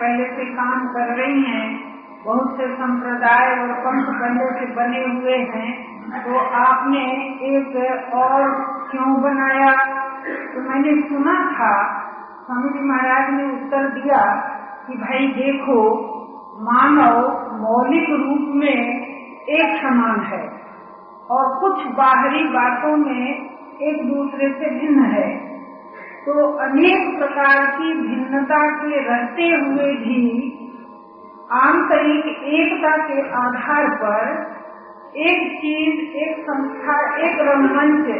पहले से काम कर रही हैं, बहुत से संप्रदाय और पंथ पहले से बने हुए हैं तो आपने एक और क्यों बनाया? तो मैंने सुना था, स्वामी जी महाराज ने उत्तर दिया कि भाई देखो, मानव मौलिक रूप में एक समान है और कुछ बाहरी बातों में एक दूसरे से भिन्न है। तो अनेक प्रकार की भिन्नता के रहते हुए भी आंतरिक एकता के आधार पर एक चीज़, एक संस्था, एक रंगमंच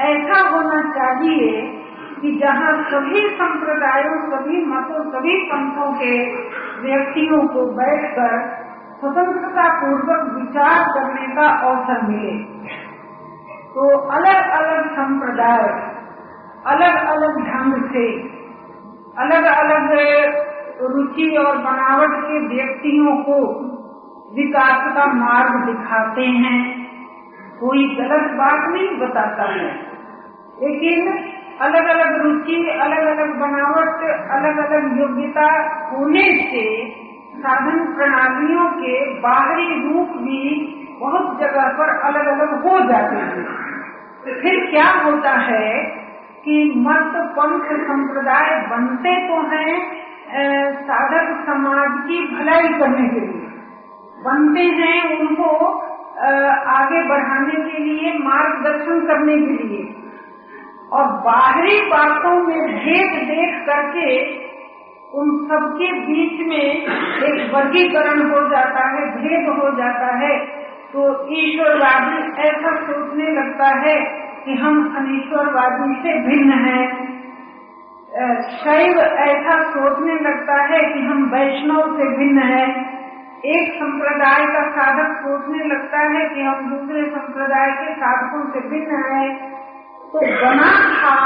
ऐसा होना चाहिए कि जहाँ सभी संप्रदायों, सभी मतों, सभी पंथों के व्यक्तियों को बैठकर स्वतंत्रता पूर्वक विचार करने का अवसर मिले। तो अलग अलग संप्रदाय अलग अलग ढंग से, अलग अलग रुचि और बनावट के व्यक्तियों को विकास का मार्ग दिखाते हैं। कोई गलत बात नहीं बताता है। लेकिन अलग अलग रुचि, अलग अलग बनावट, अलग अलग योग्यता होने से साधन प्रणालियों के बाहरी रूप भी बहुत जगह पर अलग अलग हो जाते हैं। तो फिर क्या होता है कि मत पंथ संप्रदाय बनते तो हैं साधक समाज की भलाई करने के लिए। बनते हैं उनको आगे बढ़ाने के लिए, मार्गदर्शन करने के लिए। और बाहरी बातों में भेद देख करके उन सबके बीच में एक वर्गीकरण हो जाता है, भेद हो जाता है। तो ईश्वरवादी ऐसा सोचने लगता है कि हम अनिश्वरवादी से भिन्न हैं। शैव ऐसा सोचने लगता है कि हम वैष्णव से भिन्न है। एक संप्रदाय का साधक सोचने लगता है कि हम दूसरे संप्रदाय के साधकों से भिन्न है। तो बना था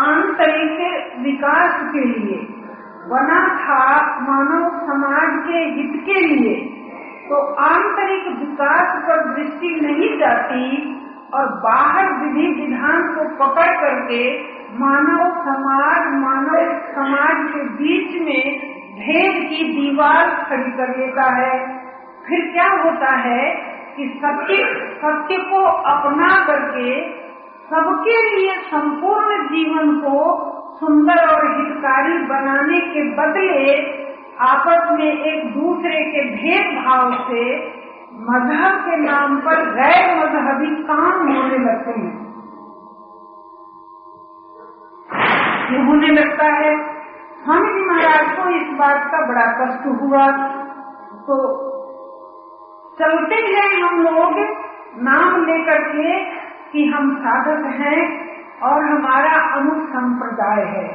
आंतरिक विकास के लिए, बना था मानव समाज के हित के लिए। तो आंतरिक विकास पर दृष्टि नहीं जाती और बाहर विधि विधान को पकड़ करके मानव समाज मानव समाज के बीच में भेद की दीवार खड़ी कर लेता है। फिर क्या होता है कि सत्य सत्य को अपना करके सबके लिए संपूर्ण जीवन को सुंदर और हितकारी बनाने के बदले आपस में एक दूसरे के भेदभाव से मज़हब के नाम पर गैर मजहबी काम होने लगते हैं। ये होने लगता है, स्वामी जी महाराज को इस बात का बड़ा कष्ट हुआ। तो चलते हैं हम लोग नाम लेकर के कि हम साधक हैं और हमारा अमुक संप्रदाय है।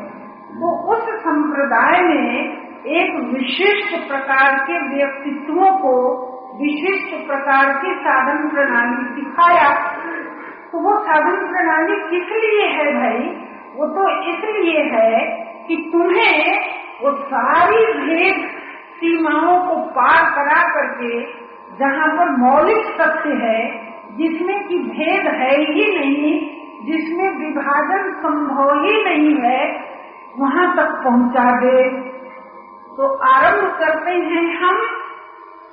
तो उस संप्रदाय में एक विशिष्ट प्रकार के व्यक्तित्वों को विशिष्ट प्रकार की साधन प्रणाली सिखाया। तो वो साधन प्रणाली किस लिए है भाई? वो तो इसलिए है कि तुम्हें वो सारी भेद सीमाओं को पार करा करके जहाँ पर मौलिक सत्य है, जिसमें कि भेद है ही नहीं, जिसमें विभाजन संभव ही नहीं है, वहाँ तक पहुँचा दे। तो आरंभ करते हैं हम।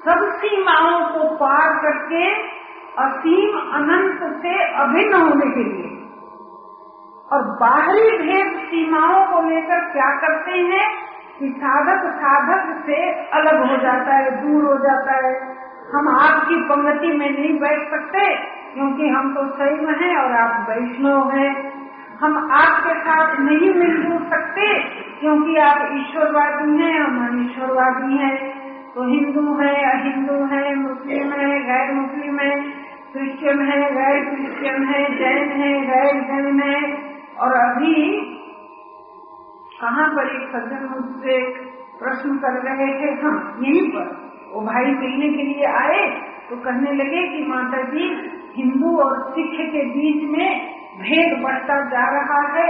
सब सीमाओं को पार करके असीम अनंत से अभिन्न होने के लिए। और बाहरी भेद सीमाओं को लेकर क्या करते हैं कि साधक साधक से अलग हो जाता है, दूर हो जाता है। हम आपकी पंक्ति में नहीं बैठ सकते, क्योंकि हम तो शैव हैं और आप वैष्णव हैं। हम आपके साथ नहीं मिलजुल सकते, क्योंकि आप ईश्वरवादी हैं, हम अनिश्वरवादी हैं। तो हिंदू है, अहिंदू है, मुस्लिम है, गैर मुस्लिम है, क्रिश्चियन है, गैर क्रिश्चियन है, जैन है, गैर जैन है। और अभी कहाँ पर एक सज्जन मुझसे प्रश्न कर रहे थे हाँ यहीं पर। वो भाई मिलने के लिए आए तो कहने लगे कि माता जी हिंदू और सिख के बीच में भेद बढ़ता जा रहा है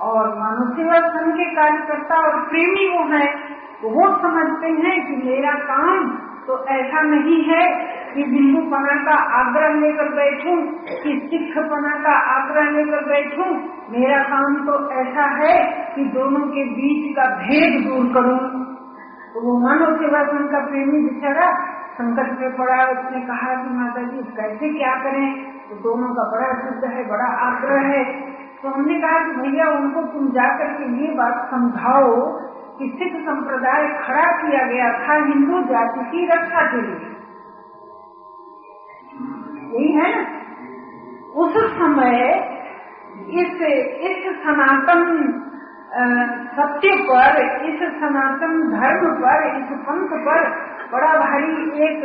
और मानव सेवा संघ के कार्यकर्ता और प्रेमी वो है। वो समझते हैं कि मेरा काम तो ऐसा नहीं है कि हिंदू पना का आग्रह लेकर बैठूं, कि सिख पना का आग्रह लेकर बैठूं। मेरा काम तो ऐसा है कि दोनों के बीच का भेद दूर करूँ। तो वो मानव सेवा संघ का प्रेमी बेचारा संकट में पड़ा, उसने कहा कि माता जी कैसे क्या करें? तो दोनों का बड़ा शुद्ध है, बड़ा आग्रह है। तो हमने कहा कि भैया, उनको तुम जाकर के ये बात समझाओ सिख संप्रदाय खड़ा किया गया था हिंदू जाति की रक्षा के लिए। यही है उस समय इस इस सनातन सत्य पर, इस सनातन धर्म पर, इस पंथ पर बड़ा भारी एक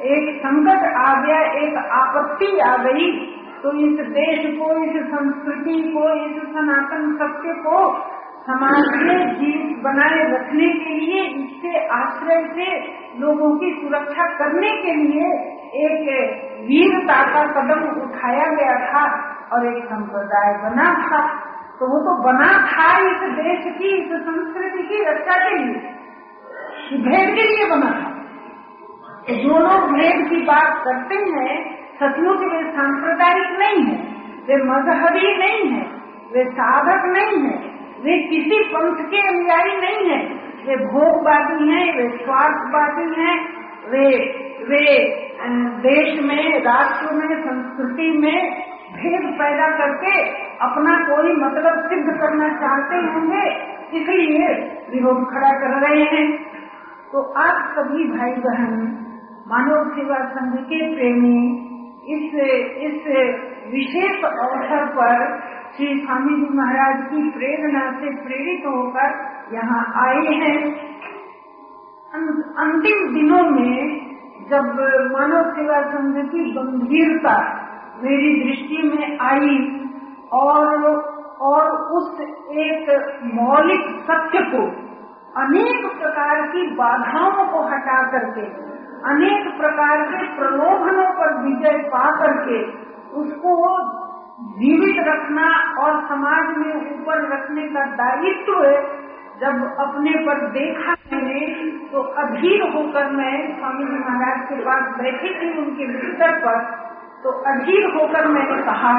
एक संकट आ गया, एक आपत्ति आ गई। तो इस देश को, इस संस्कृति को, इस सनातन सत्य को समाज में जीवित बनाए रखने के लिए इसके आश्रय से लोगों की सुरक्षा करने के लिए एक वीरता का कदम उठाया गया था और एक संप्रदाय बना था। तो वो तो बना था इस देश की, इस संस्कृति की रक्षा के लिए। भेद के लिए बना था। तो जो लोग भेद की बात करते हैं, सचमुच वे सांप्रदायिक नहीं है, वे मजहबी नहीं है, वे साधक नहीं है। वे किसी पंथ के अनुयायी नहीं है। वे भोगवादी हैं, वे स्वार्थवादी हैं, वे वे देश में, राष्ट्र में, संस्कृति में भेद पैदा करके अपना कोई मतलब सिद्ध करना चाहते होंगे, इसलिए विरोध खड़ा कर रहे हैं। तो आप सभी भाई बहन मानव सेवा संघ के प्रेमी, इस इस विशेष अवसर पर श्री स्वामी जी महाराज की प्रेरणा से प्रेरित होकर यहाँ आए हैं। अंतिम दिनों में जब मानव सेवा संघ की गंभीरता मेरी दृष्टि में आई और और उस एक मौलिक सत्य को, अनेक प्रकार की बाधाओं को हटा करके, अनेक प्रकार के प्रलोभनों पर विजय पा करके, उसको जीवित रखना और समाज में ऊपर रखने का दायित्व है। जब अपने पर देखा मैंने तो अधीर होकर मैं स्वामी जी महाराज के पास बैठी थी उनके भीतर पर तो अधीर होकर मैंने कहा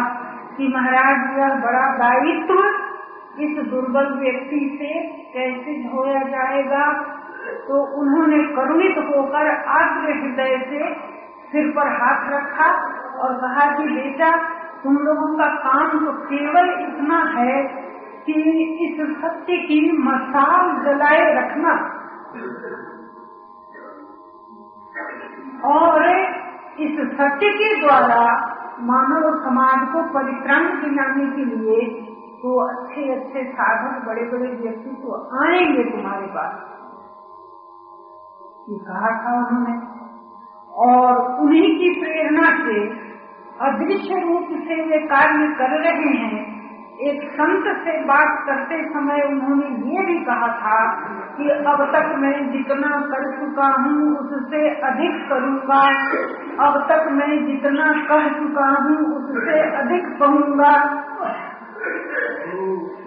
कि महाराज, यह बड़ा दायित्व इस दुर्बल व्यक्ति से कैसे धोया जाएगा? तो उन्होंने करुणित होकर आग्र हृदय से सिर पर हाथ रखा और कहा कि, बेटा तुम लोगों का काम तो केवल इतना है कि इस सत्य की मसाल जलाए रखना। और इस सत्य के द्वारा मानव समाज को परित्राण दिलाने के लिए तो अच्छे अच्छे साधक बड़े बड़े व्यक्ति तो आएँगे तुम्हारे पास। कहा था उन्होंने। और उन्हीं की प्रेरणा से अदृश्य रूप से वे कार्य कर रहे हैं। एक संत से बात करते समय उन्होंने ये भी कहा था कि अब तक मैं जितना कर चुका हूँ, उससे अधिक करूँगा। अब तक मैं जितना कह चुका हूँ, उससे अधिक कहूँगा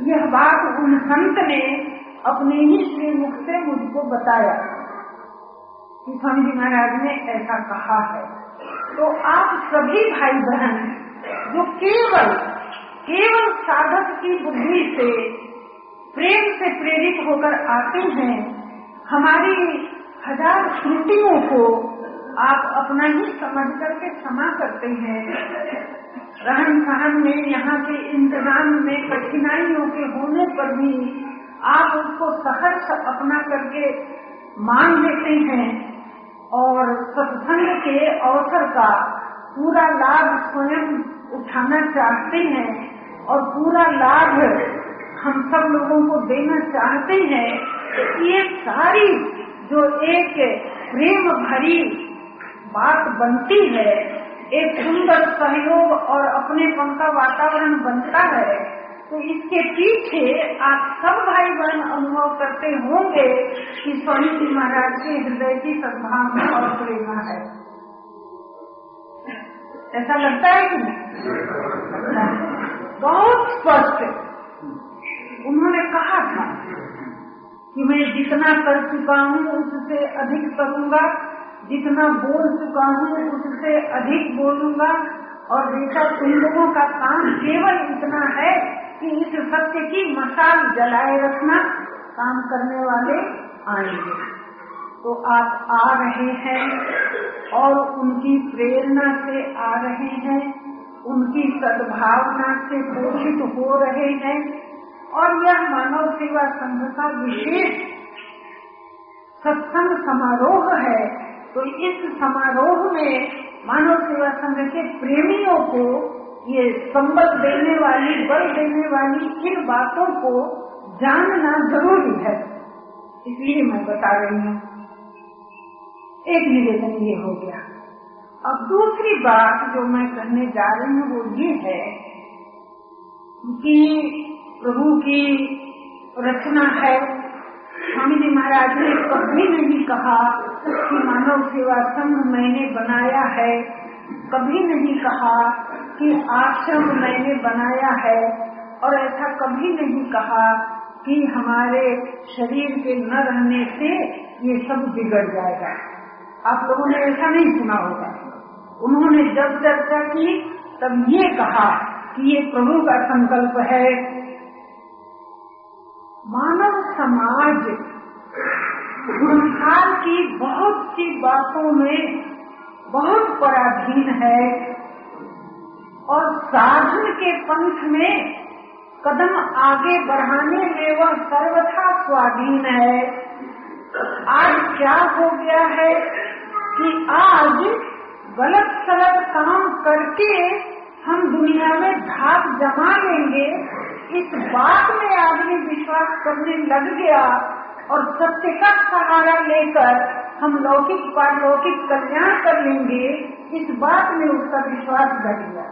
यह बात उन संत ने अपने ही श्री मुख से मुझको बताया। कि स्वामी जी महाराज ने ऐसा कहा है। तो आप सभी भाई बहन जो केवल केवल साधक की बुद्धि से, प्रेम से प्रेरित होकर आते हैं, हमारी हज़ार त्रुटियों को आप अपना ही समझ करके क्षमा करते हैं। रहन सहन में, यहाँ के इंतज़ाम में, कठिनाइयों के होने पर भी आप उसको सहर्ष अपना करके मान लेते हैं। और सत्संग के अवसर का पूरा लाभ स्वयं उठाना चाहते हैं और पूरा लाभ हम सब लोगों को देना चाहते हैं ये सारी जो एक प्रेम भरी बात बनती है, एक सुंदर सहयोग और अपनेपन का वातावरण बनता है तो इसके पीछे आप सब भाई बहन अनुभव करते होंगे कि स्वामी जी महाराज के हृदय की सद्भावना और प्रेरणा है। ऐसा लगता है कि बहुत स्पष्ट। उन्होंने कहा था कि मैं जितना कर चुका हूँ, उससे अधिक करूँगा। जितना बोल चुका हूँ, उससे अधिक बोलूँगा। और देखा उन लोगों का काम केवल इतना है कि इस सत्य की मसाल जलाए रखना काम करने वाले आएँगे। तो आप आ रहे हैं और उनकी प्रेरणा से आ रहे हैं, उनकी सद्भावना से पोषित हो रहे हैं और यह मानव सेवा संघ का विशेष सत्संग समारोह है। तो इस समारोह में मानव सेवा संघ के प्रेमियों को ये संबल देने वाली, बल देने वाली इन बातों को जानना ज़रूरी है। इसलिए मैं बता रही हूँ। एक निवेदन ये हो गया। अब दूसरी बात जो मैं कहने जा रही हूँ, वो ये है कि प्रभु की रचना है। स्वामी जी महाराज ने कभी नहीं कहा कि मानव सेवा संघ मैंने बनाया है। कभी नहीं कहा कि आश्रम मैंने बनाया है। और ऐसा कभी नहीं कहा कि हमारे शरीर के न रहने से ये सब बिगड़ जाएगा। आप लोगों ने ऐसा नहीं सुना होगा। उन्होंने जब चर्चा की, तब ये कहा कि ये प्रभु का संकल्प है। मानव समाज संसार की बहुत सी बातों में बहुत पराधीन है। और साधन के पंथ में कदम आगे बढ़ाने में वह सर्वथा स्वाधीन है। आज क्या हो गया है कि आज गलत सलत काम करके हम दुनिया में धाक जमा लेंगे, इस बात में आदमी विश्वास करने लग गया और सत्य का सहारा लेकर हम लौकिक पारलौकिक कल्याण कर लेंगे, इस बात में उसका विश्वास घट गया।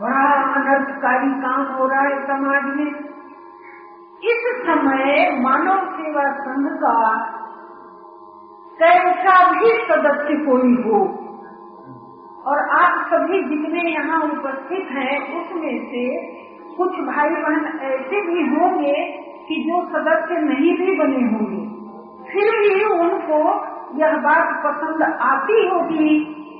बड़ा अनर्थकारी काम हो रहा है समाज में, इस समय मानव सेवा संघ का कैसा भी सदस्य कोई हो, और आप सभी जितने यहाँ उपस्थित हैं, उसमें से कुछ भाई बहन ऐसे भी होंगे कि जो सदस्य नहीं भी बने होंगे। फिर भी उनको यह बात पसंद आती होगी,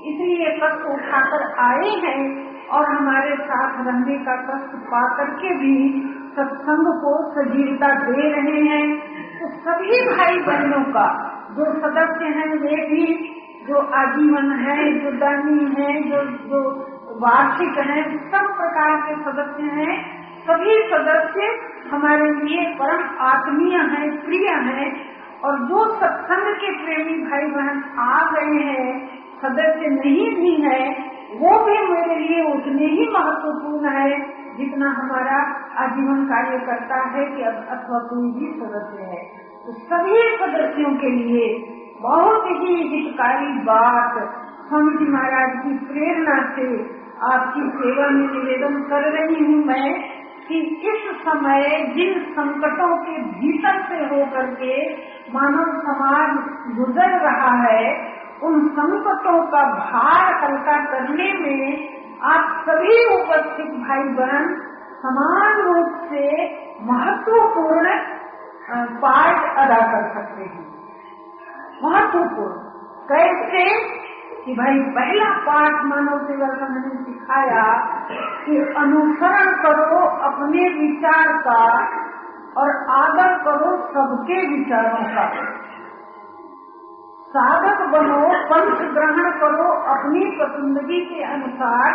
इसलिए कष्ट उठाकर आए हैं। और हमारे साथ रहने का कष्ट पा करके भी सत्संग को सजीवता दे रहे हैं। तो सभी भाई बहनों का जो सदस्य हैं, वे भी जो आजीवन है, जो दानी है, जो जो वार्षिक है, सब प्रकार के सदस्य हैं। सभी सदस्य हमारे लिए परम आत्मीय हैं, प्रिय हैं। और जो सत्संग के प्रेमी भाई बहन आ गए हैं, सदस्य नहीं भी है वो भी मेरे लिए उतने ही महत्वपूर्ण है जितना हमारा आजीवन कार्य करता है कि अथवा कोई भी सदस्य है। तो सभी सदस्यों के लिए बहुत ही हितकारी बात स्वामी महाराज की प्रेरणा से आपकी सेवा में निवेदन कर रही हूँ मैं कि इस समय जिन संकटों के भीतर से होकर के मानव समाज गुजर रहा है उन संकटों का भार हल्का करने में आप सभी उपस्थित भाई बहन समान रूप से महत्वपूर्ण पार्ट अदा कर सकते हैं। महत्वपूर्ण। कैसे? कि भाई, पहला पाठ मानव सेवा का मैंने सिखाया कि अनुसरण करो अपने विचार का और आदर करो सबके विचारों का। साधक बनो पंच ग्रहण करो अपनी पसंदगी के अनुसार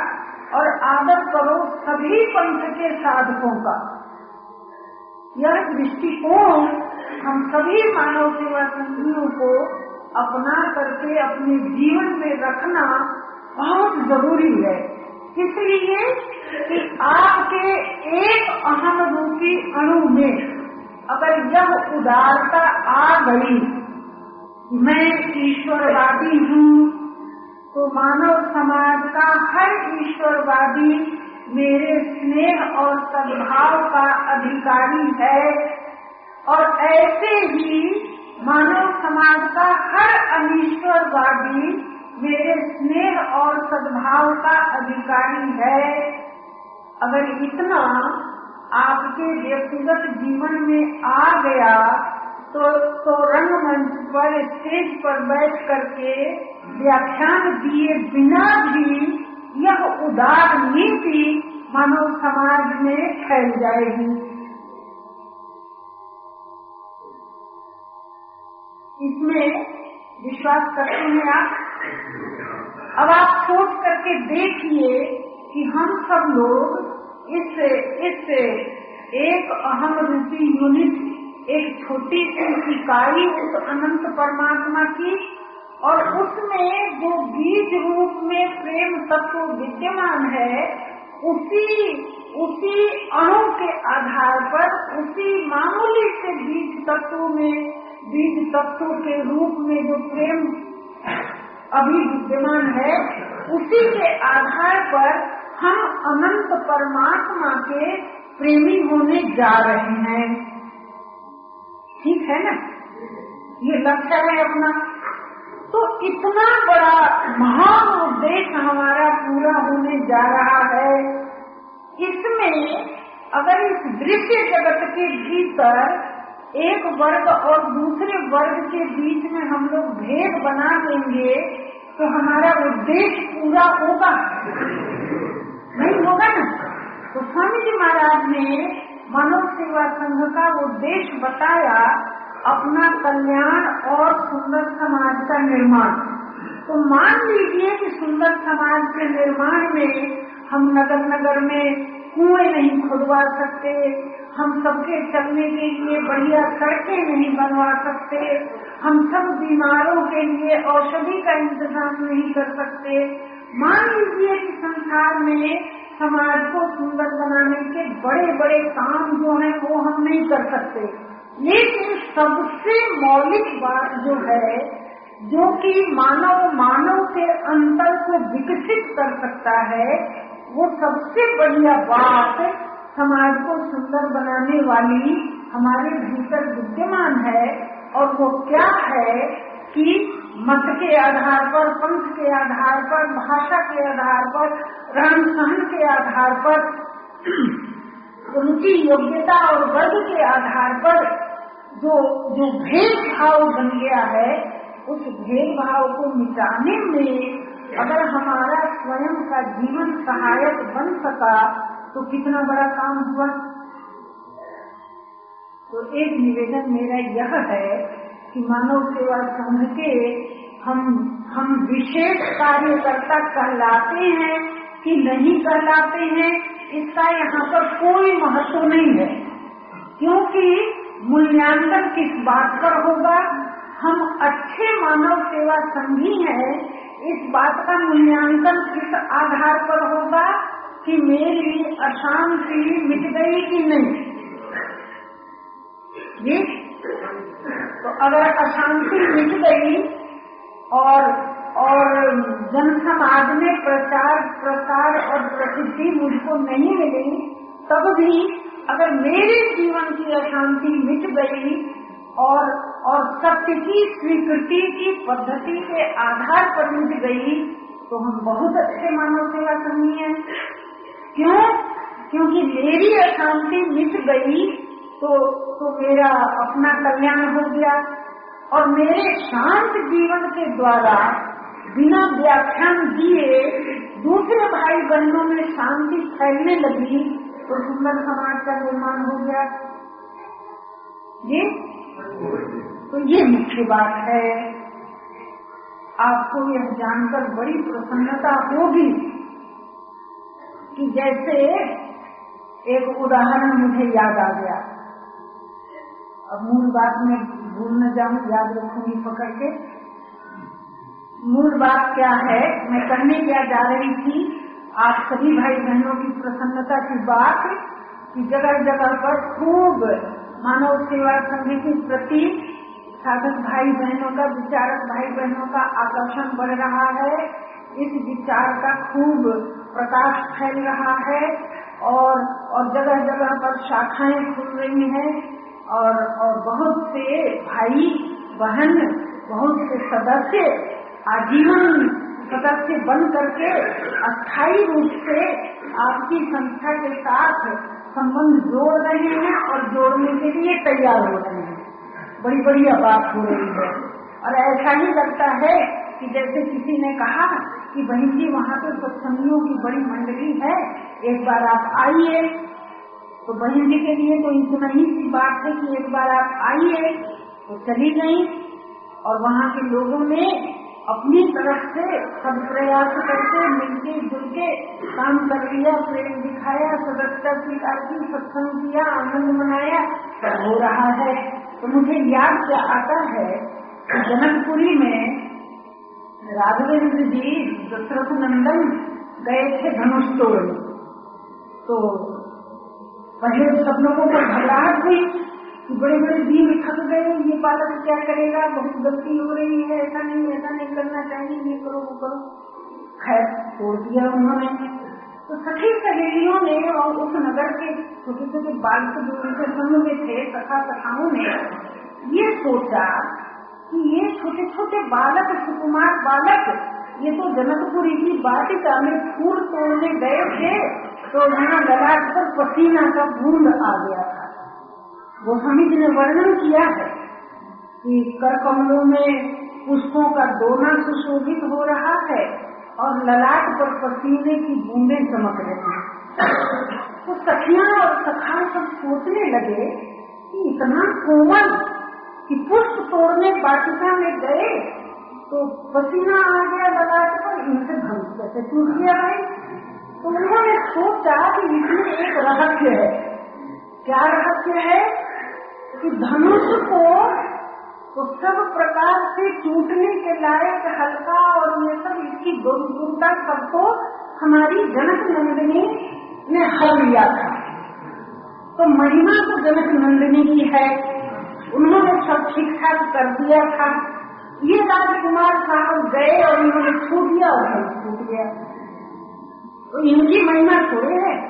और आदर करो सभी पंच के साधकों का। यह दृष्टिकोण हम सभी मानव सेवा संधियों को अपना करके अपने जीवन में रखना बहुत ज़रूरी है। इसलिए कि आपके एक अहम रूपी अणु में अगर यह उदारता आ गई मैं ईश्वरवादी हूँ तो मानव समाज का हर ईश्वरवादी मेरे स्नेह और सद्भाव का अधिकारी है। और ऐसे ही मानव समाज का हर अनिश्वरवादी मेरे स्नेह और सद्भाव का अधिकारी है। अगर इतना आपके व्यक्तिगत जीवन में आ गया तो तो रंगमंच पर, स्टेज पर बैठ करके व्याख्यान दिए बिना भी यह उदार नीति मानव समाज में फैल जाएगी। इसमें विश्वास करते हैं आप। अब आप सोच करके देखिए कि हम सब लोग इस इस एक अहम रूपी यूनिट एक छोटी सी इकाई उस अनंत परमात्मा की और उसमें जो बीज रूप में प्रेम तत्व विद्यमान है, उसी उसी अणु के आधार पर, उसी मामूली से बीज तत्व में, बीज तत्व के रूप में जो प्रेम अभी विद्यमान है, उसी के आधार पर हम अनंत परमात्मा के प्रेमी होने जा रहे हैं। ठीक है ना? ये लक्ष्य है अपना। तो इतना बड़ा महान उद्देश्य हमारा पूरा होने जा रहा है। इसमें अगर इस दृश्य जगत के भीतर एक वर्ग और दूसरे वर्ग के बीच में हम लोग भेद बना देंगे तो हमारा उद्देश्य पूरा होगा। नहीं होगा ना? तो स्वामी जी महाराज ने मानव सेवा संघ का उद्देश्य बताया अपना कल्याण और सुंदर समाज का निर्माण। तो मान लीजिए कि सुंदर समाज के निर्माण में हम नगर नगर में कुएँ नहीं खुदवा सकते, हम सबके चलने के लिए बढ़िया सड़कें नहीं बनवा सकते, हम सब बीमारों के लिए औषधि का इंतज़ाम नहीं कर सकते। मान लीजिए कि संसार में समाज को सुंदर बनाने के बड़े बड़े काम जो हैं, वो हम नहीं कर सकते। लेकिन सबसे मौलिक बात जो है, जो कि मानव मानव के अंतर को विकसित कर सकता है, वो सबसे बढ़िया बात समाज को सुंदर बनाने वाली हमारे भीतर विद्यमान है और वो क्या है कि मत के आधार पर, पंथ के आधार पर, भाषा के आधार पर, रहन सहन के आधार पर, उनकी योग्यता और वर्ग के आधार पर जो जो भेदभाव बन गया है, उस भेदभाव को मिटाने में अगर हमारा स्वयं का जीवन सहायक बन सका तो कितना बड़ा काम हुआ? तो एक निवेदन मेरा यह है कि मानव सेवा संघ के हम हम विशेष कार्यकर्ता कहलाते हैं कि नहीं कहलाते हैं, इसका यहाँ पर कोई महत्व नहीं है। क्योंकि मूल्यांकन किस बात पर होगा? हम अच्छे मानव सेवा संघी हैं, इस बात का मूल्यांकन किस आधार पर होगा कि मेरी अशांति मिट गई कि नहीं? जी तो अगर अशांति मिट गई और और जन समाज में प्रचार, प्रसार और प्रसिद्धि मुझको नहीं मिली, तब भी अगर मेरे जीवन की अशांति मिट गई और और सत्य की स्वीकृति की पद्धति के आधार पर मिट गई तो हम बहुत अच्छे मानव सेवा करनी है। क्यों? क्योंकि मेरी अशांति मिट गई तो तो मेरा अपना कल्याण हो गया। और मेरे शांत जीवन के द्वारा बिना व्याख्यान दिए दूसरे भाई बहनों में शांति फैलने लगी तो सुंदर समाज का निर्माण हो गया। ये? तो ये मुख्य बात है। आपको यह जानकर बड़ी प्रसन्नता होगी कि जैसे एक उदाहरण मुझे याद आ गया। अब मूल बात में भूल न जाऊँ याद रखूँगी पकड़ के। मूल बात क्या है? मैं कहने क्या जा रही थी, आप सभी भाई बहनों की प्रसन्नता की बात कि जगह जगह पर खूब मानव सेवा संघ के प्रति साधक भाई बहनों का, विचारक भाई बहनों का आकर्षण बढ़ रहा है। इस विचार का खूब प्रकाश फैल रहा है और और जगह जगह पर शाखाएँ खुल रही हैं। और और बहुत से भाई, बहन, बहुत से सदस्य आजीवन सदस्य बन करके अस्थायी रूप से आपकी संस्था के साथ संबंध जोड़ रहे हैं और जोड़ने के लिए तैयार हो रहे हैं। बड़ी बढ़िया बात हो रही है। और ऐसा ही लगता है कि जैसे किसी ने कहा कि बहन जी, वहाँ पे सत्संगियों की बड़ी मंडली है। एक बार आप आइए तो बहन जी के लिए तो इतना ही सी बात है कि एक बार आप आइए तो चली गई और वहाँ के लोगों ने अपनी तरफ़ से सब प्रयास करके, मिलके, जुलके काम कर लिया, प्रेम दिखाया, सदस्यता स्वीकार की, सत्संग किया, आनंद मनाया। सब हो रहा है। तो मुझे याद क्या आता है कि जनकपुरी में राघवेंद्र जी दशरथ नंदन गए थे धनुष तोड़ने। तो पहले सब लोगों को घबराहट हुई बड़े बड़े वीर थक गए, ये बालक क्या करेगा? बहुत गलती हो रही है, ऐसा नहीं ऐसा नहीं करना चाहिए, ये करो, वो करो। खैर, छोड़ दिया उन्होंने। तो सखी सहेलियों ने और उस नगर के छोटे छोटे बालक जो उनके संग में थे, तथा कथाओं ने ये सोचा कि ये छोटे छोटे बालक, सुकुमार बालक, ये तो जनकपुरी की वाटिका में फूल तोड़ने गए थे। तो वहाँ ललाट पर पसीना का बूंद आ गया था। गोस्वामी जी ने वर्णन किया है कि कर कमलों में पुष्पों का दोना सुशोभित हो रहा है और ललाट पर पसीने की बूंदे चमक रही हैं। तो सखियाँ और सखा सब सोचने लगे कि इतना कोमल कि पुष्प तोड़ने बाटिका में गए तो पसीना आ गया ललाट पर। इनसे धनुष कैसे टूट गया भाई? तो कि इसमें एक रहस्य है। क्या रहस्य है? कि धनुष को तो सब प्रकार से टूटने के लायक हल्का और ये सब इसकी गुणता सबको हमारी जनक नंदिनी ने हल लिया था। तो महिमा तो जनक नंदिनी की है। उन्होंने सब ठीक ठाक कर दिया था। ये राजकुमार साहब गए और उन्होंने छू दिया और सब छूट गया तो इनकी महिमा थोड़े है।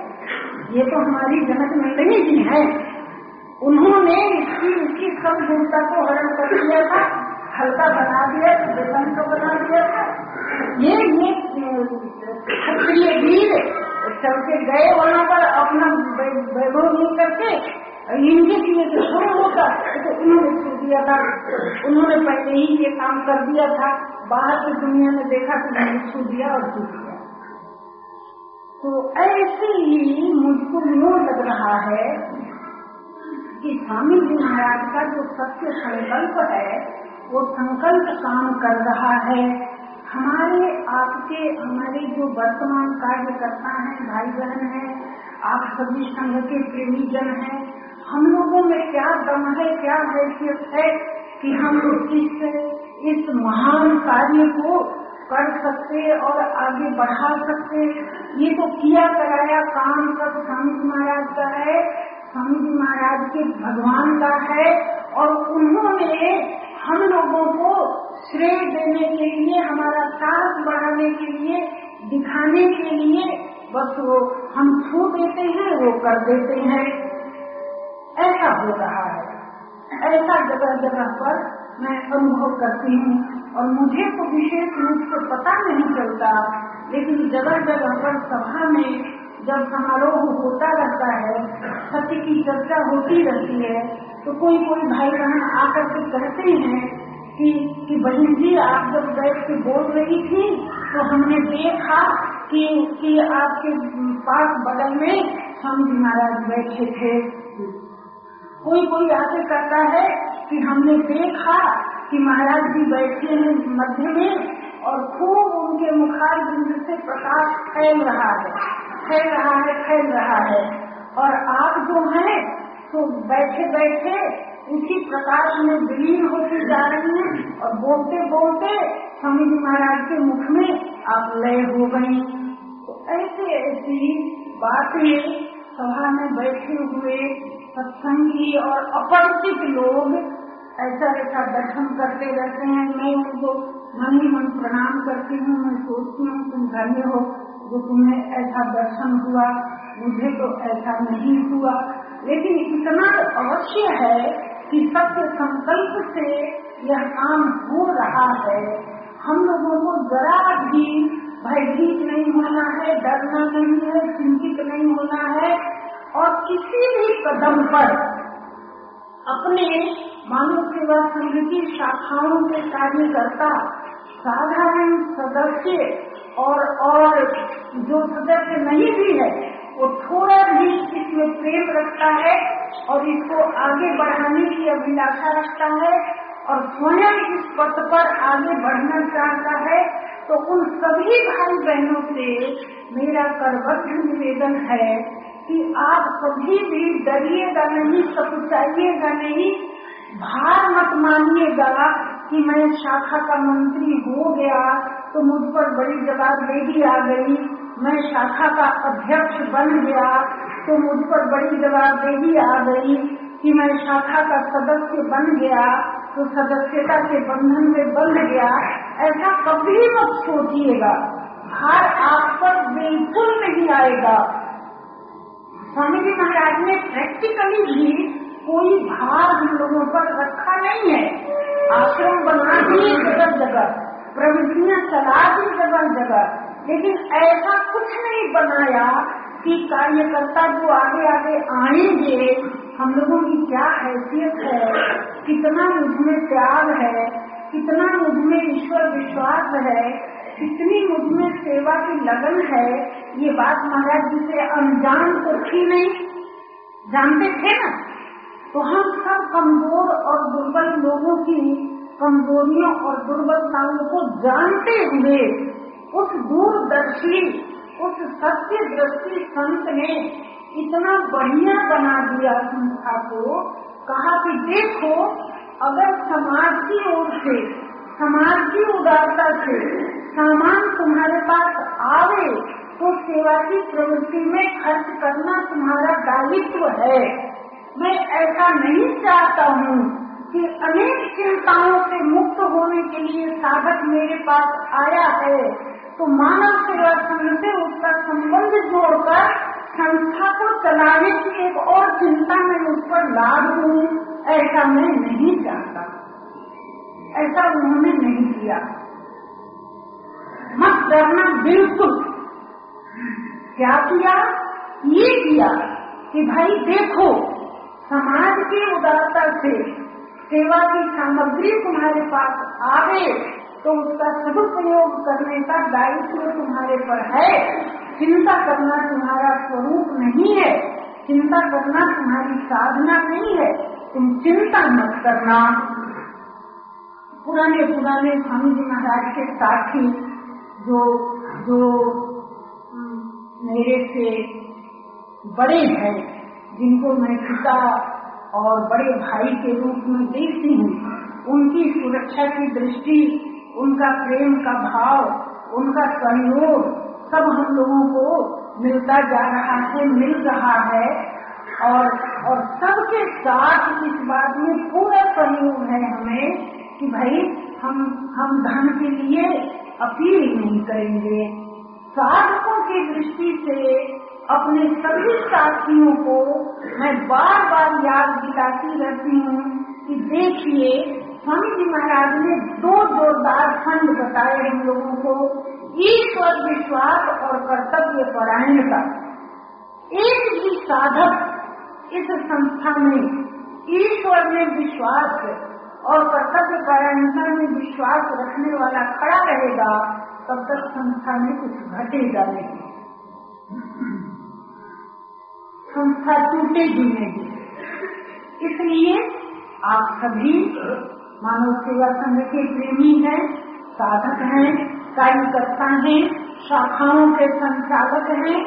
ये तो हमारी जनक नंदिनी जी है। उन्होंने इसकी इसकी सब गुणता को हरण कर दिया था, हल्का बना दिया वेतन को बना दिया था। ये ये, क्षत्रिय वीर चल के गए वहाँ पर अपना वैभव नहीं करके इनके लिए तो शुरू होता तो उन्होंने छू दिया था। उन्होंने पहले ही ये काम कर दिया था। बाहर की दुनिया ने देखा तो उन्होंने छू दिया और छू दिया। तो ऐसे ही मुझको यूँ लग रहा है कि स्वामी जी महाराज का जो सत्य संकल्प है, वो संकल्प काम कर रहा है। हमारे आपके, हमारे जो वर्तमान कार्यकर्ता हैं भाई बहन हैं, आप सभी संघ के प्रेमी जन हैं, हम लोगों में क्या दम है, क्या हैसियत है कि हम इस इस महान कार्य को कर सकते और आगे बढ़ा सकते। ये तो किया कराया, काम सब स्वामी महाराज का है। स्वामी महाराज के भगवान का है और उन्होंने हम लोगों को श्रेय देने के लिए, हमारा साहस बढ़ाने के लिए, दिखाने के लिए बस वो हम छू देते हैं, वो कर देते हैं। ऐसा हो रहा है। ऐसा जगह जगह पर मैं अनुभव करती हूँ और मुझे तो विशेष रूप से पता नहीं चलता, लेकिन जगह जगह पर सभा में जब समारोह होता रहता है सत्य की चर्चा होती रहती है तो कोई कोई भाई बहन आकर के कहते हैं कि कि बहन जी, आप जब बैठ के बोल रही थी तो हमने देखा कि कि आपके पास बगल में जी महाराज बैठे थे। कोई कोई आके कहता है कि हमने देखा कि महाराज जी बैठे हैं मध्य में और खूब उनके मुखार बिंद से प्रकाश फैल रहा है, फैल रहा है, फैल रहा है। और आप जो हैं तो बैठे बैठे उसी प्रकाश में विलीन होती जा रही हैं और बोलते बोलते स्वामी जी महाराज के मुख में आप लय हो गई। तो ऐसे, ऐसी बातें सभा में बैठे हुए सत्संगी और अपरिचित लोग ऐसा ऐसा दर्शन करते रहते हैं। मैं उनको मन ही मन प्रणाम करती हूँ, मैं सोचती हूँ तुम धन्य हो जो तुम्हें ऐसा दर्शन हुआ। मुझे तो ऐसा नहीं हुआ। लेकिन इतना अवश्य है कि सत्य संकल्प से यह काम हो रहा है। हम लोगों को जरा भी भयभीत नहीं होना है, डरना नहीं है, चिंतित नहीं होना है। और किसी भी कदम पर अपने मानव सेवा संघ की शाखाओं के कार्यकर्ता, साधारण सदस्य और और जो सदस्य नहीं भी है, वो थोड़ा भी इसमें प्रेम रखता है और इसको आगे बढ़ाने की अभिलाषा रखता है और स्वयं इस पथ पर आगे बढ़ना चाहता है तो उन सभी भाई बहनों से मेरा करबद्ध निवेदन है कि आप कभी भी डरिएगा नहीं, सकुचाइएगा नहीं भार मत मानिएगा कि मैं शाखा का मंत्री हो गया तो मुझ पर बड़ी जवाबदेही आ गई। मैं शाखा का अध्यक्ष बन गया तो मुझ पर बड़ी जवाबदेही आ गई कि मैं शाखा का सदस्य बन गया तो सदस्यता के बंधन में बंध गया। ऐसा कभी मत सोचिएगा। भार आप पर बिल्कुल नहीं आएगा। स्वामी जी महाराज ने प्रैक्टिकली भी कोई भार हम लोगों पर रखा नहीं है। आश्रम बना दिए जगह जगह प्रवृत्तियाँ चला दी जगह जगह। लेकिन ऐसा कुछ नहीं बनाया कि कार्यकर्ता जो आगे आगे आएँगे, हम लोगों की क्या हैसियत है? कितना मुझमें प्यार है? कितना मुझमें ईश्वर विश्वास है? कितनी मुझमें सेवा की लगन है? ये बात महाराज जी से अनजान तो थी नहीं। जानते थे ना? तो हम सब कमज़ोर और दुर्बल लोगों की कमजोरियों और दुर्बलताओं को जानते हुए उस दूरदर्शी, उस सत्य दृष्टि संत ने इतना बढ़िया बना दिया संस्था को, कहा कि देखो, अगर समाज की ओर से, समाज की उदारता से सामान तुम्हारे पास आवे तो सेवा की प्रवृत्ति में खर्च करना तुम्हारा दायित्व है। मैं ऐसा नहीं चाहता हूँ कि अनेक चिंताओं से मुक्त होने के लिए साधक मेरे पास आया है। तो मानव सेवा संघ से उसका संबंध जोड़कर संस्था को चलाने की एक और चिंता में उस पर लाभ हूँ ऐसा मैं नहीं चाहता। ऐसा उन्होंने नहीं किया। मत डरना, बिल्कुल। क्या किया? ये किया कि भाई देखो समाज की उदारता से सेवा की सामग्री तुम्हारे पास आवे तो उसका सदुपयोग करने का दायित्व तुम्हारे पर है। चिंता करना तुम्हारा स्वरूप नहीं है। चिंता करना तुम्हारी साधना नहीं है। तुम चिंता मत करना। पुराने पुराने स्वामी जी महाराज के साथी जो जो मेरे से बड़े हैं जिनको मैं पिता और बड़े भाई के रूप में देखती हूँ, उनकी सुरक्षा की दृष्टि, उनका प्रेम का भाव, उनका सहयोग, सब हम लोगों को मिलता जा रहा है, मिल रहा है। और और सबके साथ इस बात में पूरा सहयोग है हमें कि भाई, हम हम धन के लिए अपील नहीं करेंगे। साधकों की दृष्टि से अपने सभी साथियों को मैं बार बार याद दिलाती रहती हूँ कि देखिए स्वामी जी महाराज ने दो जोरदार खंड बताए हम लोगों को ईश्वर विश्वास और कर्तव्य परायणता। एक भी साधक इस संस्था में, ईश्वर में विश्वास और कर्तव्य परायणता में विश्वास रखने वाला खड़ा रहेगा, तब तक संस्था में कुछ घटेगा नहीं। संस्था टूटेगी नहीं इसलिए आप सभी मानव सेवा संघ के प्रेमी हैं, साधक हैं, कार्यकर्ता हैं, शाखाओं के संचालक हैं।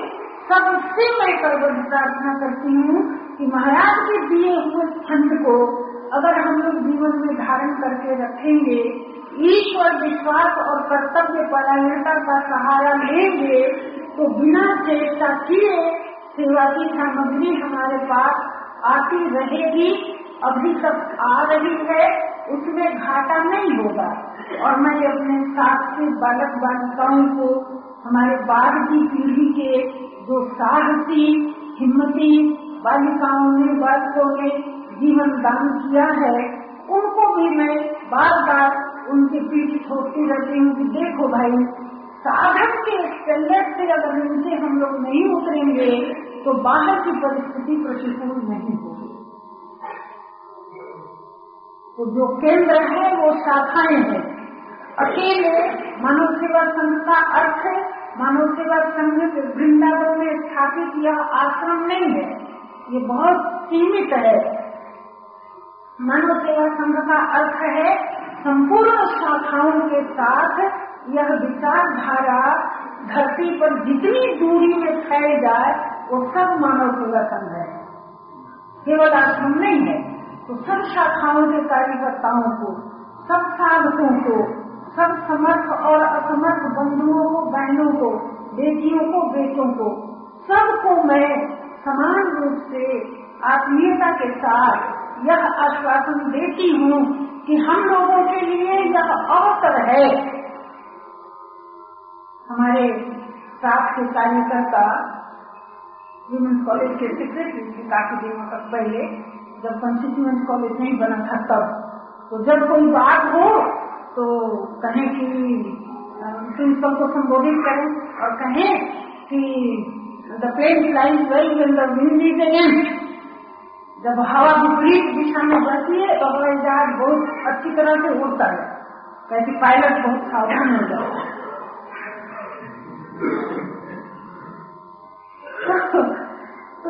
सबसे मैं करबद्ध प्रार्थना करती हूँ कि महाराज के दिए हुए खंड को अगर हम लोग जीवन में धारण करके रखेंगे, ईश्वर विश्वास और कर्तव्य परायणता का सहारा लेंगे तो बिना चेष्टा किए सेवा की सामग्री हमारे पास आती रहेगी, अभी तक आ रही है, उसमें घाटा नहीं होगा। और मैं अपने साथ के बालक बालिकाओं को, हमारे बाद की पीढ़ी के जो साहसी, हिम्मती बालिकाओं ने, बालकों ने जीवन दान किया है, उनको भी मैं बार बार उनके पीठ छोड़ती रहती हूँ कि देखो भाई, साधन के स्टैंडर्ड से अगर इनसे हम लोग नहीं उतरेंगे तो बाहर की परिस्थिति प्रतिकूल नहीं होगी। तो जो केंद्र है, वो शाखाएँ हैं। अकेले मानव सेवा संघ का अर्थ मानव सेवा संघ वृंदावन में स्थापित यह आश्रम नहीं है। ये बहुत सीमित है। मानव सेवा संघ का अर्थ है, संपूर्ण शाखाओं के साथ यह विचारधारा धरती पर जितनी दूरी में फैल जाए वो सब मानव सेवा संघ है। केवल आश्रम नहीं है तो सब शाखाओं के कार्यकर्ताओं को, सब साधकों को, सब समर्थ और असमर्थ बंधुओं को, बहनों को, बेटियों को, बेटों को, सबको मैं समान रूप से आत्मीयता के साथ यह आश्वासन देती हूँ कि हम लोगों के लिए यह अवसर है। हमारे साथ के कार्यकर्ता वुमेन्स कॉलेज के सेक्रेटरी काफ़ी दिनों तक पहले जब कंस्टिट्यूंट कॉलेज नहीं बना था तब तो जब कोई बात हो तो कहें कि प्रिंसिपल को संबोधित करें और कहें कि the pen line well in the wind is जब हवा विपरीत दिशा में बढ़ती है तो हवाई जहाज़ बहुत अच्छी तरह से उड़ता है। कैसे पायलट बहुत सावधान हो जाए तो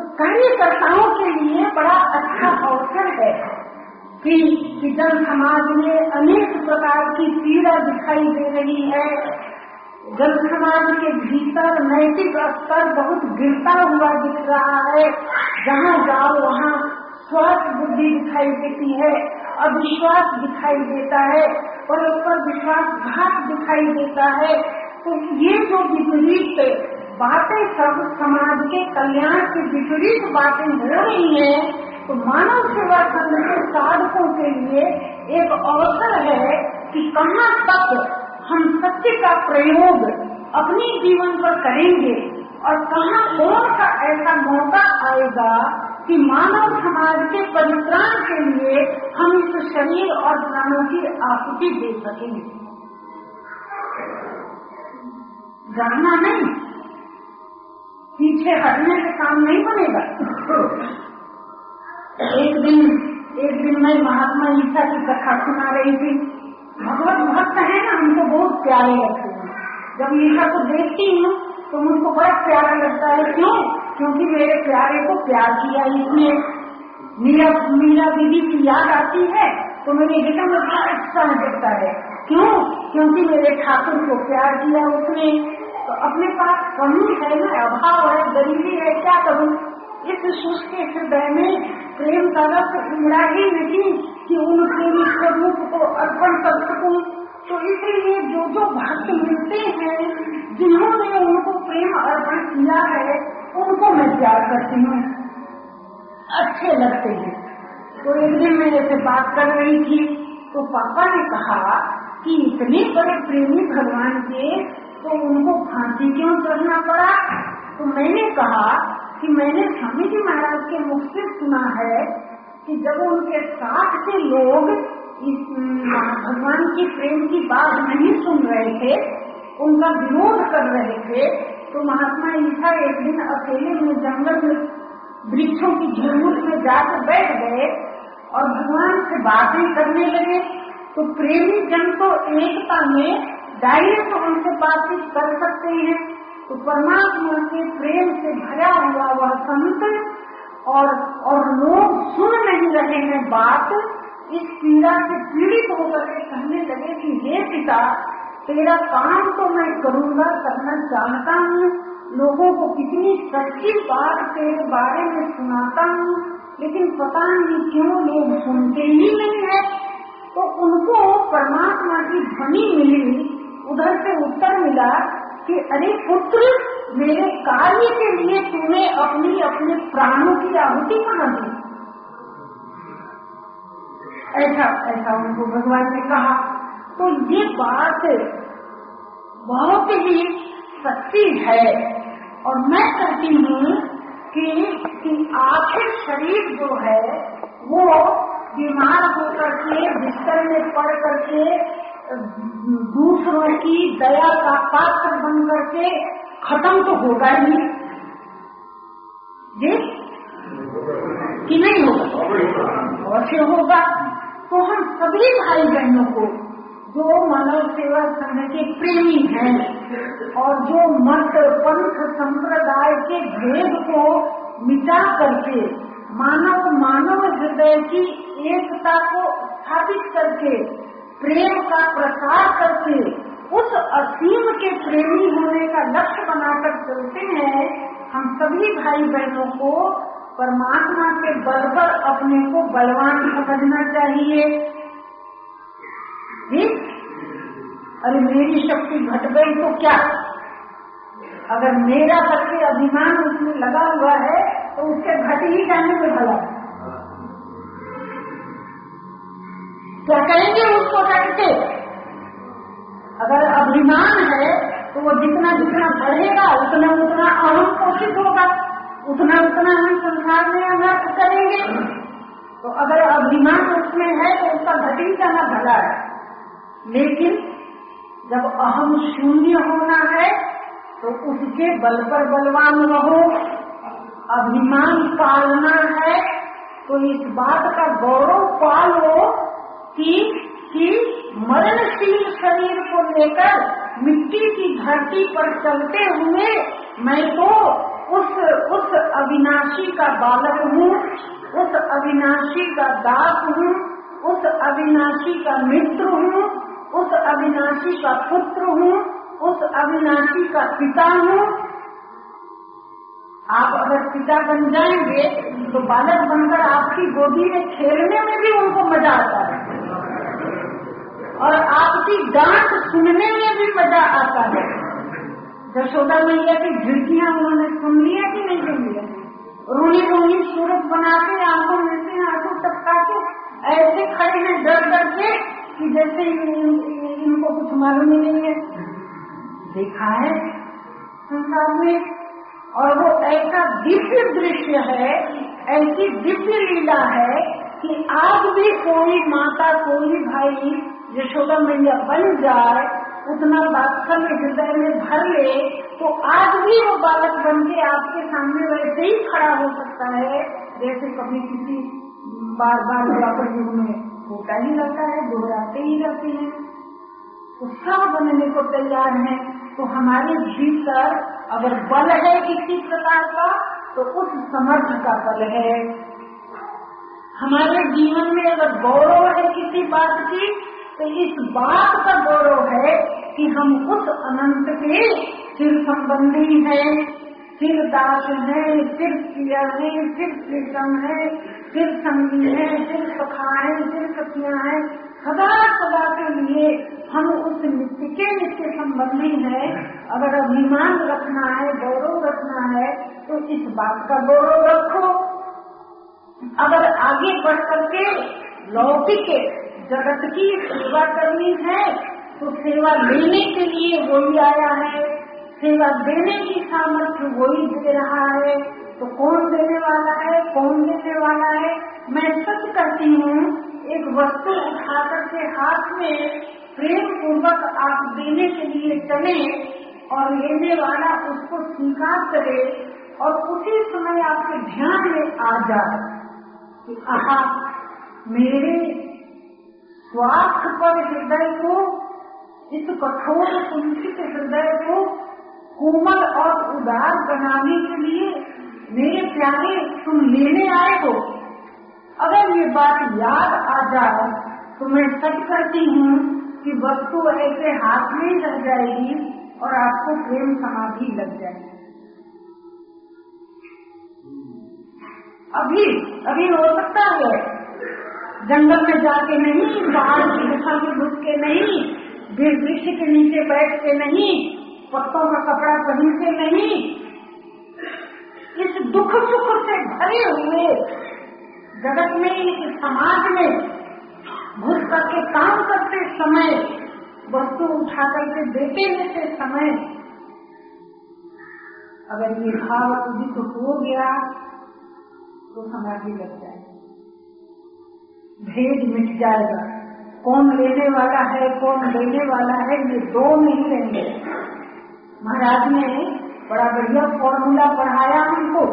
कार्यकर्ताओं के लिए बड़ा अच्छा अवसर है कि, जन समाज में अनेक प्रकार की पीड़ा दिखाई दे रही है। जन समाज के भीतर नैतिक स्तर बहुत गिरता हुआ दिख रहा है। जहाँ जाओ वहाँ स्वास्थ्य बुद्धि दिखाई देती है अविश्वास दिखाई देता है परस्पर विश्वासघात दिखाई देता है। तो ये जो विपरीत बातें सब समाज के कल्याण के विपरीत बातें हो रही हैं तो मानव सेवा संघ के साधकों के लिए एक अवसर है कि कहाँ तक हम सत्य का प्रयोग अपने जीवन पर करेंगे और कहाँ कौन सा ऐसा मौका आएगा कि मानव समाज के परित्राण के लिए हम इस शरीर और प्राणों की आहुति दे सकेंगे। जानना नहीं? पीछे हटने से काम नहीं बनेगा। एक दिन एक दिन मैं महात्मा ईसा की कथा सुना रही थी। भगवत भक्त है ना, हमको बहुत प्यारे लगते हैं। जब ईसा को देखती हूँ तो मुझको बड़ा प्यारा लगता है। क्यों? क्योंकि मेरे प्यारे को प्यार किया इसने। मीरा मीरा दीदी की याद आती है तो मेरे हृदय में बड़ा उत्साह जगता है। क्यों? क्योंकि मेरे ठाकुर को प्यार किया उसने। अपने पास कमी है ना, अभाव है, गरीबी है, क्या करूँ? इस शुष्क हृदय में प्रेम का रस ही नहीं कि उन प्रेमी स्वरूप को अर्पण कर सकूँ। तो इसीलिए जो जो भक्त मिलते हैं, जिन्होंने उनको प्रेम अर्पण किया है, उनको मैं प्यार करती हूँ। अच्छे लगते हैं। तो एक दिन मैं जैसे बात कर रही थी तो पापा ने कहा कि इतने बड़े प्रेमी भगवान के तो उनको फांसी क्यों चढ़ना पड़ा? तो मैंने कहा कि मैंने स्वामी जी महाराज के मुख से सुना है कि जब उनके साथ के लोग इस भगवान की प्रेम की बात नहीं सुन रहे थे, उनका विरोध कर रहे थे तो महात्मा ईसा एक दिन अकेले में जंगल में वृक्षों की झुरमुट में जाकर बैठ गए और भगवान से बातें करने लगे। तो प्रेमी जन तो एकता में डायरेक्ट तो उनसे बातचीत कर सकते हैं। तो परमात्मा के प्रेम से भरा हुआ वह संत और और लोग सुन नहीं रहे हैं बात। इस पीड़ा से पीड़ित होकर के कहने लगे कि, हे पिता, तेरा काम तो मैं करूँगा, करना चाहता हूँ। लोगों को कितनी सच्ची बात तेरे बारे में सुनाता हूँ, लेकिन पता नहीं क्यों लोग सुनते ही नहीं है। तो उनको परमात्मा की ध्वनि मिली। उधर से उत्तर मिला कि अरे पुत्र मेरे कार्य के लिए तूने अपनी अपने प्राणों की आहुति कहा दी? ऐसा ऐसा उनको भगवान ने कहा। तो ये बात बहुत ही सच्ची है। और मैं कहती हूँ कि, कि आखिर शरीर जो है वो बीमार होकर के बिस्तर में पड़ करके दूसरों की दया का पात्र बन करके खत्म तो होगा ही। जी कि नहीं होगा? अवश्य होगा। तो हम सभी भाई बहनों को जो मानव सेवा संघ के प्रेमी हैं और जो मत पंथ, संप्रदाय के भेद को मिटा करके मानव मानव हृदय की एकता को स्थापित करके प्रेम का प्रसार करके उस असीम के प्रेमी होने का लक्ष्य बनाकर चलते हैं, हम सभी भाई बहनों को परमात्मा के बल पर अपने को बलवान समझना चाहिए। ठीक अरे मेरी शक्ति घट गई तो क्या? अगर मेरा करके अभिमान उसमें लगा हुआ है तो उसके घट ही जाने में भला। क्या कहेंगे उसको घटते अगर अभिमान है तो वो जितना जितना बढ़ेगा, उतना उतना अहम पोषित होगा। उतना उतना हम संसार में अनर्थ करेंगे। तो अगर अभिमान उसमें है तो उसका घटी जाना भला है। लेकिन जब अहम शून्य होना है तो उसके बल पर बलवान रहो। अभिमान पालना है तो इस बात का गौरव पालो कि कि मरणशील शरीर को लेकर मिट्टी की धरती पर चलते हुए मैं तो उस उस अविनाशी का बालक हूँ, उस अविनाशी का दास हूँ, उस अविनाशी का मित्र हूँ, उस अविनाशी का पुत्र हूँ, उस अविनाशी का पिता हूँ। आप अगर पिता बन जाएँगे तो बालक बनकर आपकी गोदी में खेलने में भी उनको मज़ा आता है। और आपकी डांट सुनने में भी मज़ा आता है। जशोदा मैया की झिड़कियाँ उन्होंने सुन लिया कि नहीं सुन लिया रोनी रोनी सूरत बना के आँखों में से आँखों टपका के ऐसे खड़े हैं डर डर के कि जैसे इनको कुछ मालूम ही नहीं है। देखा है संसार में, और वो ऐसा दिव्य दृश्य है, ऐसी दिव्य लीला है कि आज भी कोई माता, कोई भाई यशोदा मैया बन जाए, उतना वात्सल्य हृदय में भर ले तो आज भी वो बालक बन के आपके सामने वैसे ही खड़ा हो सकता है। जैसे कभी किसी बार बार द्वापर युग में होता ही रहता है, दोहराते ही रहते हैं। उत्साह बनने को तैयार है। तो हमारे भीतर अगर बल है किसी प्रकार का तो उस समर्थ का बल है। हमारे जीवन में अगर गौरव है किसी बात की तो इस बात का गौरव है कि हम उस अनंत के फिर संबंधी हैं। फिर दास हैं फिर प्रिया है फिर प्रीतम है फिर संगी है फिर सखा है फिर सखिया है। सदा सदा के लिए हम उस नित्य के नित्य संबंधी हैं। अगर अभिमान रखना है, गौरव रखना है तो इस बात का गौरव रखो। अगर आगे बढ़ करके लौकिक जगत की सेवा करनी है तो सेवा लेने के लिए वही आया है। सेवा देने की सामर्थ्य वही दे रहा है। तो कौन देने वाला है, कौन देने वाला है? मैं सच करती हूँ, एक वस्तु उठा के हाथ में प्रेम पूर्वक आप देने के लिए चले और लेने वाला उसको स्वीकार करे और उसी समय आपके ध्यान में आ जाए कि, आहा, मेरे स्वार्थ पर हृदय को, इस कठोर कुंठित हृदय को कोमल और उदार बनाने के लिए मेरे प्यारे, तुम लेने आए हो। अगर ये बात याद आ जाए तो मैं सच करती हूँ कि वस्तु ऐसे हाथ में लग जाएगी और आपको प्रेम समाधि लग जाएगी। अभी अभी हो सकता है। जंगल में जाके नहीं बाहर गुफा में घुस के नहीं वृक्ष के नीचे बैठ के नहीं पत्तों का कपड़ा पहन के नहीं, इस दुख सुख से भरे हुए जगत में, इस समाज में, घुस करके काम करते समय, वस्तु उठा करके देते लेते समय, अगर ये भाव उदित हो गया तो समाधि लग जाएगी। भेद मिट जाएगा। कौन लेने वाला है, कौन लेने वाला है, ये दो नहीं लेंगे। महाराज ने बड़ा बढ़िया फॉर्मूला पढ़ाया हमको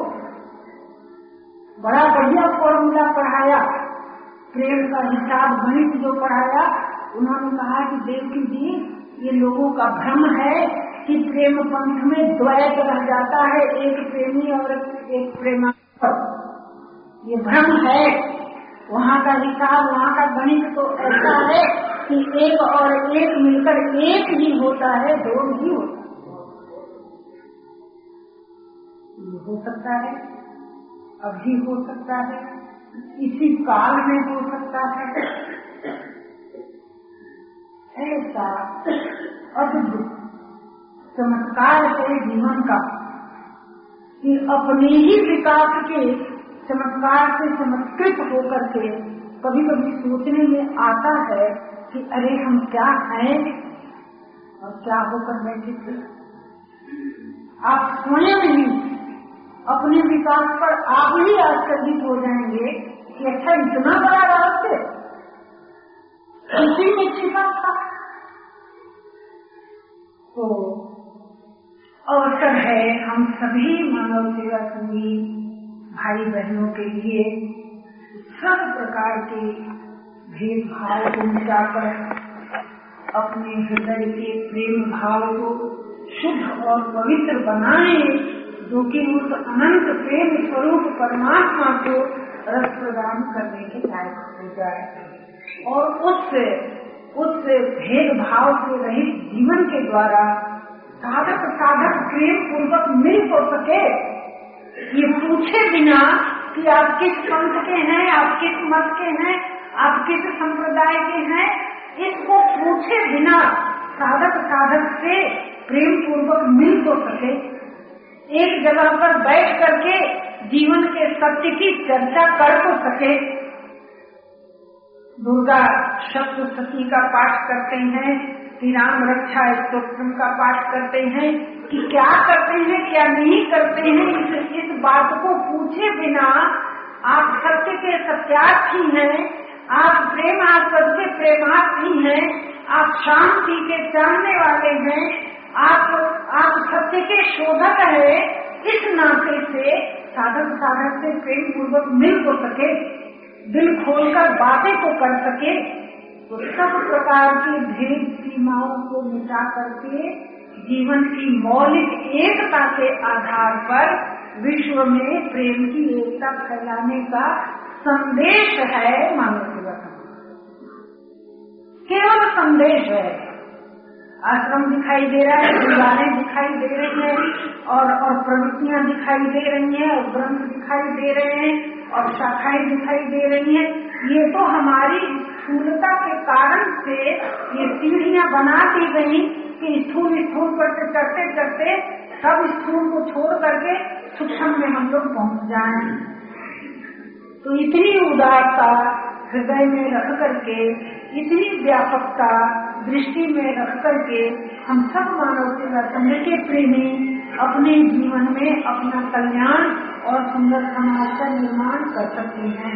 बड़ा बढ़िया फॉर्मूला पढ़ाया। प्रेम का हिसाब गणित जो पढ़ाया, उन्होंने कहा कि देवकी जी, ये लोगों का भ्रम है कि प्रेम पंथ में द्वैत रह जाता है, एक प्रेमी और एक प्रेमा ये भ्रम है। वहाँ का विकास, वहाँ का गणित तो ऐसा है कि एक और एक मिलकर एक ही होता है, दो नहीं होता। हो सकता है, अभी हो सकता है, इसी काल में हो सकता है। ऐसा अद्भुत, चमत्कार है जीवन का, कि अपने ही विकास के चमत्कार से चमत्कृत होकर के कभी कभी सोचने में आता है कि अरे हम क्या हैं? और क्या होकर बैठे थे आप स्वयं ही अपने विकास पर आप ही आश्चर्य हो जाएँगे कि अच्छा इतना बड़ा रहस्य। इसी में छिपा था। तो अवसर है, हम सभी मानव सेवा संगी भाई बहनों के लिए सब प्रकार के भेदभाव को मिटाकर अपने हृदय के प्रेम भाव को शुद्ध और पवित्र बनाए, जो कि उस अनंत प्रेम स्वरूप परमात्मा को रस प्रदान करने के लायक हो जाए। और उससे उस भेदभाव के रहित जीवन के द्वारा साधक साधक प्रेम पूर्वक मिल हो सके ये पूछे बिना कि आप किस पंथ के हैं, आप किस मत के हैं, आप किस संप्रदाय के हैं, इसको पूछे बिना साधक साधक से प्रेम पूर्वक मिल तो सके। एक जगह पर बैठ करके जीवन के सत्य की चर्चा कर तो सके। दुर्गा सप्तशती का पाठ करते हैं श्री राम रक्षा स्त्रोत्र का पाठ करते हैं कि क्या करते हैं क्या नहीं करते हैं इस, इस बात को पूछे बिना आप सत्य के सत्यार्थी हैं आप प्रेमास्पद के प्रेमार्थी हैं आप शांति के चाहने वाले हैं आप आप सत्य के शोधक है इस नाते से साधक साधक से प्रेम पूर्वक मिल हो सके। दिल खोलकर बातें को कर सके तो सब प्रकार की भेद सीमाओं को मिटा करके जीवन की मौलिक एकता के आधार पर विश्व में प्रेम की एकता फैलाने का संदेश है मानव जीवन। केवल संदेश है। आश्रम दिखाई दे रहा है दीवारें दिखाई दे रही है, और और प्रवृत्तियाँ दिखाई दे रही हैं, और ग्रंथ दिखाई दे रहे हैं। और शाखाएँ दिखाई दे रही हैं। ये तो हमारी स्थूलता के कारण से ये सीढ़ियाँ बना दी गई कि स्थूल स्थूल से चढ़ते चढ़ते सब स्थूल को छोड़ करके सूक्ष्म में हम लोग पहुँच जाए। तो इतनी उदारता हृदय में रख करके, इतनी व्यापकता दृष्टि में रख करके हम सब मानव सेवा संघ के प्रेमी अपने जीवन में अपना कल्याण और सुंदर समाज का निर्माण कर सकते हैं।